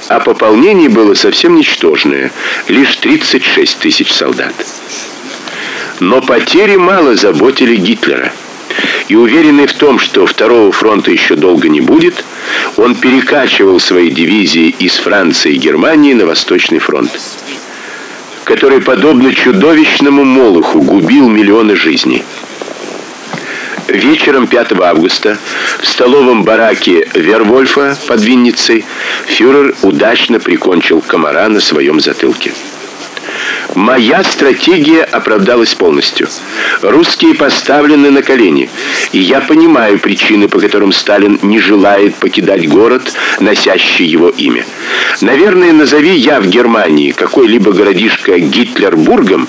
А пополнение было совсем ничтожное, лишь 36 тысяч солдат. Но потери мало заботили Гитлера. И уверенный в том, что второго фронта еще долго не будет, он перекачивал свои дивизии из Франции и Германии на Восточный фронт, который подобно чудовищному молоху губил миллионы жизней. Вечером 5 августа в столовом бараке Вервольфа под Винницей фюрер удачно прикончил комара на своем затылке. Моя стратегия оправдалась полностью. Русские поставлены на колени, и я понимаю причины, по которым Сталин не желает покидать город, носящий его имя. Наверное, назови я в Германии какой-либо городишко Гитлербургом,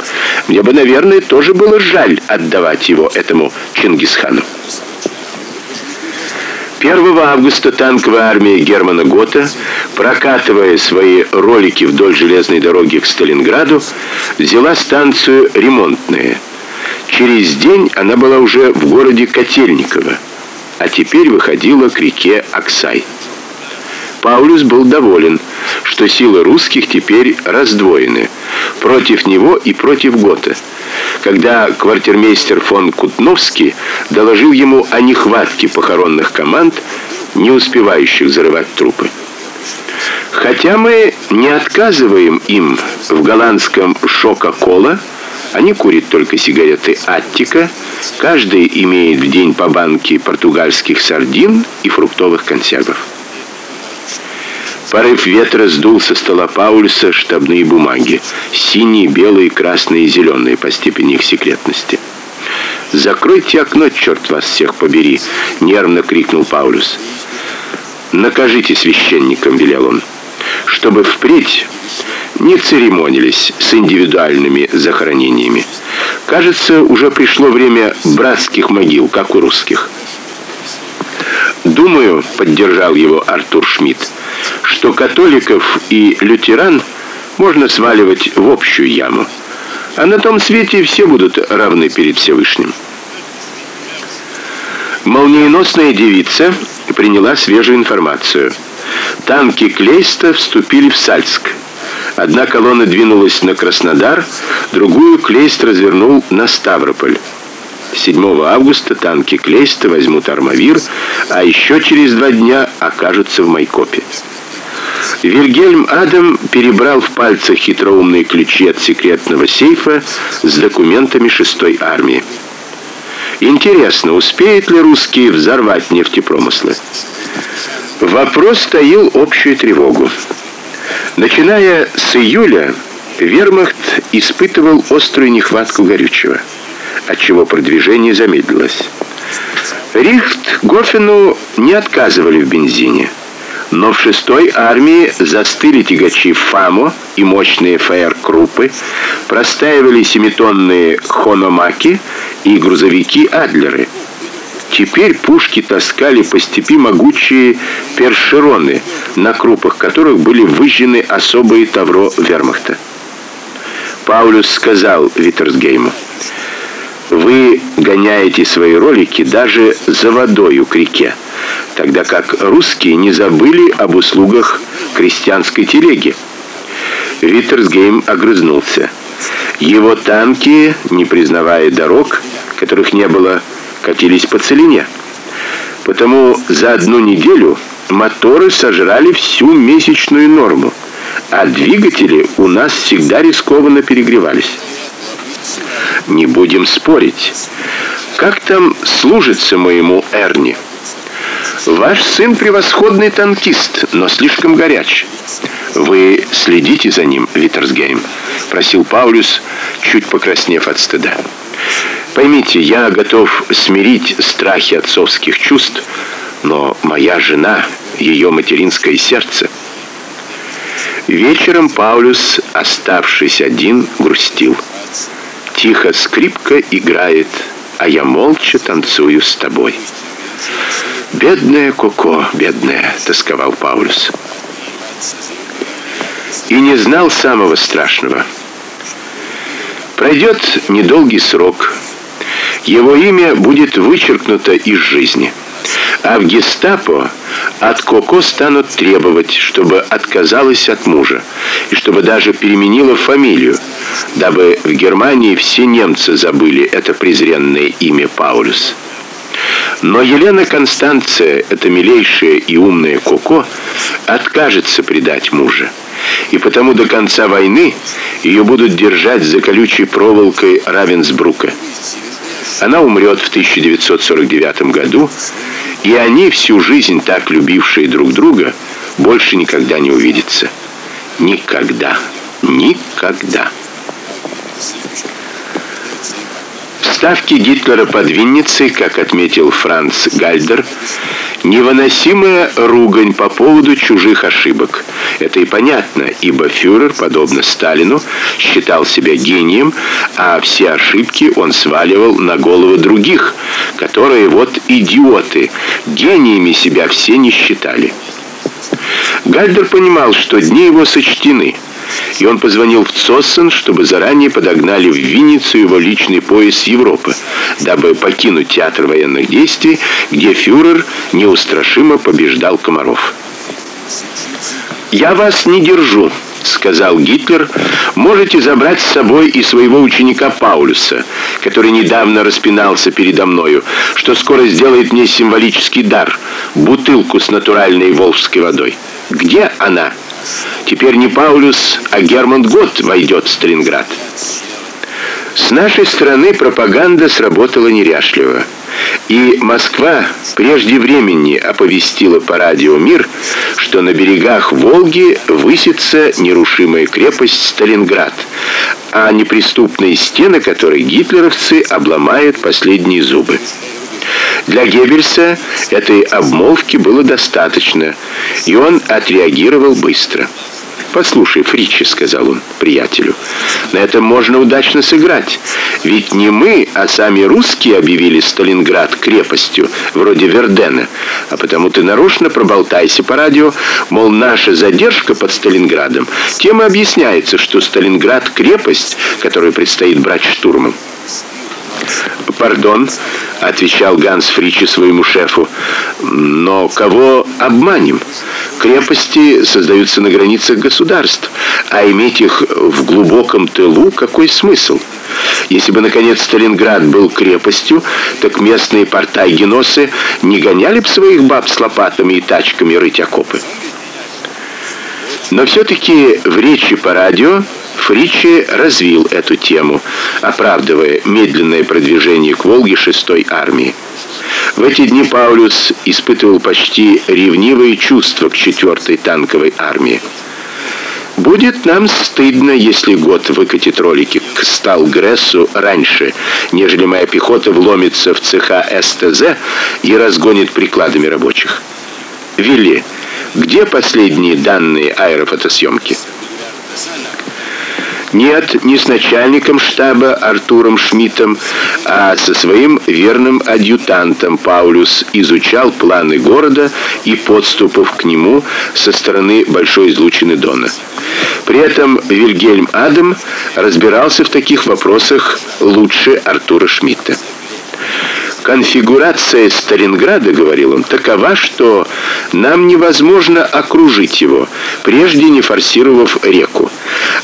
мне бы, наверное, тоже было жаль отдавать его этому Чингисхану. 1 августа танковая армия Германа Гота, прокатывая свои ролики вдоль железной дороги к Сталинграду, взяла станцию Ремонтная. Через день она была уже в городе Котельниково, а теперь выходила к реке Аксай. Паулюс был доволен, что силы русских теперь раздвоены против него и против Гота. Когда квартирмейстер фон Кутновский доложил ему о нехватке похоронных команд, не успевающих зарывать трупы. Хотя мы не отказываем им в голландском шока-кола, они курят только сигареты Аттика, каждый имеет в день по банке португальских сардин и фруктовых консервов. Порыв ветра сдул со стола Паульса штабные бумаги, синие, белые, красные и зеленые по степени их секретности. Закройте окно, черт вас всех побери, нервно крикнул Паулюс. Накажите священникам, велел он, чтобы впредь не церемонились с индивидуальными захоронениями. Кажется, уже пришло время братских могил, как у русских. Думаю, поддержал его Артур Шмидт что католиков и лютеран можно сваливать в общую яму. А на том свете все будут равны перед Всевышним. Молниеносная девица приняла свежую информацию. Танки Клейста вступили в Сальск. Одна колонна двинулась на Краснодар, другую Клейст развернул на Ставрополь. 7 августа танки Клейста возьмут Армавир, а еще через два дня окажутся в Майкопе. Вильгельм Адам перебрал в пальцах хитроумные ключи от секретного сейфа с документами шестой армии. Интересно, успеют ли русские взорвать нефтепромыслы? Вопрос таил общую тревогу. Начиная с июля, Вермахт испытывал острую нехватку горючего, отчего продвижение замедлилось. Рихт Гофену не отказывали в бензине но в шестой армии застыли тягачи ФАМО и мощные ФР-крупы, простаивали семитонные Хономаки и грузовики Адлеры. Теперь пушки таскали по степи могучие першероны, на крупах которых были выжжены особые тавро вермахта. Паулюс сказал Виттерсгейму: "Вы гоняете свои ролики даже за водою к реке тогда как русские не забыли об услугах крестьянской телеги. Виттерсгейм огрызнулся. Его танки, не признавая дорог, которых не было, катились по целине. Потому за одну неделю моторы сожрали всю месячную норму, а двигатели у нас всегда рискованно перегревались. Не будем спорить. Как там служится моему Эрни? Ваш сын превосходный танкист, но слишком горяч. Вы следите за ним, Виттерсгейм, просил Паулюс, чуть покраснев от стыда. Поймите, я готов смирить страхи отцовских чувств, но моя жена, ее материнское сердце. Вечером Паулюс, оставшись один, грустил. Тихо скрипка играет, а я молча танцую с тобой. Бедная Коко, бедная, тосковал Паулюс. И не знал самого страшного. Пройдет недолгий срок. Его имя будет вычеркнуто из жизни. А в Гестапо от Коко станут требовать, чтобы отказалась от мужа и чтобы даже переменила фамилию, дабы в Германии все немцы забыли это презренное имя Паулюс. Но Елена Констанция, эта милейшая и умная Коко, откажется предать мужа. И потому до конца войны ее будут держать за колючей проволокой Равенсбрука. Она умрет в 1949 году, и они, всю жизнь так любившие друг друга, больше никогда не увидятся. Никогда. Никогда. Ставки Гитлера под Винницей, как отметил Франц Гальдер, невыносимая ругань по поводу чужих ошибок. Это и понятно, ибо фюрер, подобно Сталину, считал себя гением, а все ошибки он сваливал на головы других, которые вот идиоты, гениями себя все не считали. Гальдер понимал, что дни его сочтены. И он позвонил в Цоссен, чтобы заранее подогнали в Винницу его личный поезд Европы, дабы покинуть театр военных действий, где фюрер неустрашимо побеждал комаров. «Я вас не держу», — сказал Гитлер, — «можете забрать с собой и своего ученика Паулюса, который недавно распинался передо мною, что скоро сделает мне символический дар — бутылку с натуральной волжской водой. Где она?» Теперь не Паулюс, а Герман Гот войдет в Сталинград. С нашей стороны пропаганда сработала неряшливо. И Москва прежде времени оповестила по радио «Мир», что на берегах Волги высится нерушимая крепость Сталинград, а неприступные стены которой гитлеровцы обломают последние зубы. Для Геббельса этой обмолвки было достаточно, и он отреагировал быстро. «Послушай, Фричи», — сказал он приятелю, — «на этом можно удачно сыграть. Ведь не мы, а сами русские объявили Сталинград крепостью, вроде Вердена, а потому ты нарочно проболтайся по радио, мол, наша задержка под Сталинградом тем и объясняется, что Сталинград — крепость, которую предстоит брать штурмом». «Пардон», — отвечал Ганс Фричи своему шефу, — «но кого обманем? Крепости создаются на границах государств, а иметь их в глубоком тылу какой смысл? Если бы, наконец, Сталинград был крепостью, так местные портайгеносы не гоняли бы своих баб с лопатами и тачками рыть окопы». Но все-таки в речи по радио Фричи развил эту тему, оправдывая медленное продвижение к Волге шестой армии. В эти дни Паулюс испытывал почти ревнивые чувства к четвертой танковой армии. Будет нам стыдно, если год выкатит ролики к Сталгрессу раньше, нежели моя пехота вломится в цеха СТЗ и разгонит прикладами рабочих. Вилли, где последние данные аэрофотосъемки? Нет, не с начальником штаба Артуром Шмидтом, а со своим верным адъютантом Паулюс изучал планы города и подступов к нему со стороны большой излучины Дона. При этом Вильгельм Адам разбирался в таких вопросах лучше Артура Шмидта. Конфигурация Сталинграда, говорил он, такова, что нам невозможно окружить его, прежде не форсировав реку.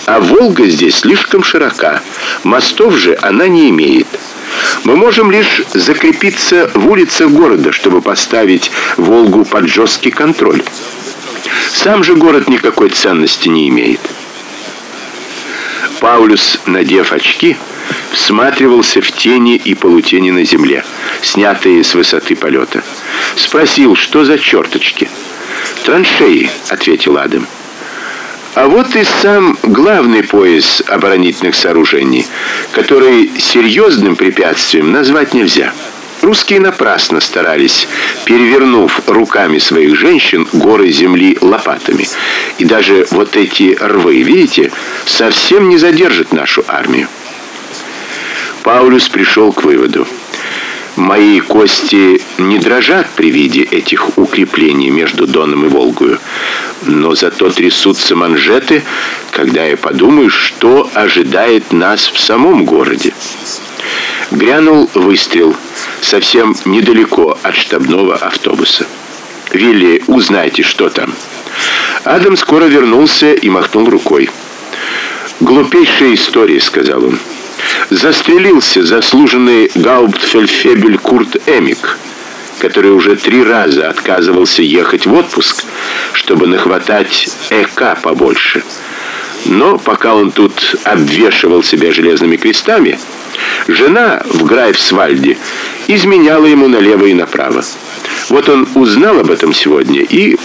А Волга здесь слишком широка. Мостов же она не имеет. Мы можем лишь закрепиться в улицах города, чтобы поставить Волгу под жесткий контроль. Сам же город никакой ценности не имеет. Паулюс, надев очки, всматривался в тени и полутени на земле, снятые с высоты полета. Спросил, что за черточки. «Траншеи», — ответил Адам. А вот и сам главный пояс оборонительных сооружений, который серьезным препятствием назвать нельзя. Русские напрасно старались, перевернув руками своих женщин горы земли лопатами. И даже вот эти рвы, видите, совсем не задержат нашу армию. Паулюс пришел к выводу. Мои кости не дрожат при виде этих укреплений между Доном и Волгою, но зато трясутся манжеты, когда я подумаю, что ожидает нас в самом городе. Грянул выстрел совсем недалеко от штабного автобуса. Вилли, узнайте, что там. Адам скоро вернулся и махнул рукой. Глупейшая история, сказал он застрелился заслуженный гауптфельдфебель Курт Эмик, который уже три раза отказывался ехать в отпуск, чтобы нахватать ЭК побольше. Но пока он тут обвешивал себя железными крестами, жена в Грайфсвальде изменяла ему налево и направо. Вот он узнал об этом сегодня и,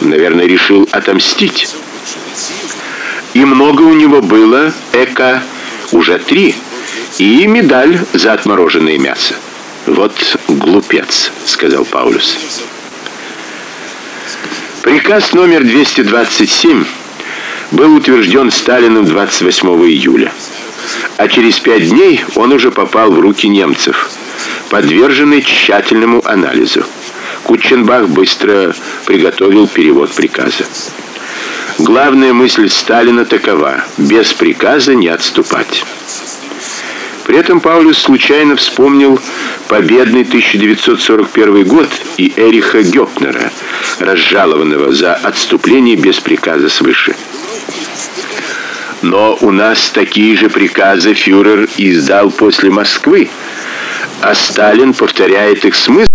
наверное, решил отомстить. И много у него было ЭК уже три, и медаль за отмороженное мясо. Вот глупец, сказал Паулюс. Приказ номер 227 был утвержден Сталиным 28 июля. А через пять дней он уже попал в руки немцев, подверженный тщательному анализу. Кутченбах быстро приготовил перевод приказа. Главная мысль Сталина такова: без приказа не отступать. При этом Паулюс случайно вспомнил победный 1941 год и Эриха Гёпнера, разжалованного за отступление без приказа свыше. Но у нас такие же приказы фюрер издал после Москвы, а Сталин повторяет их смысл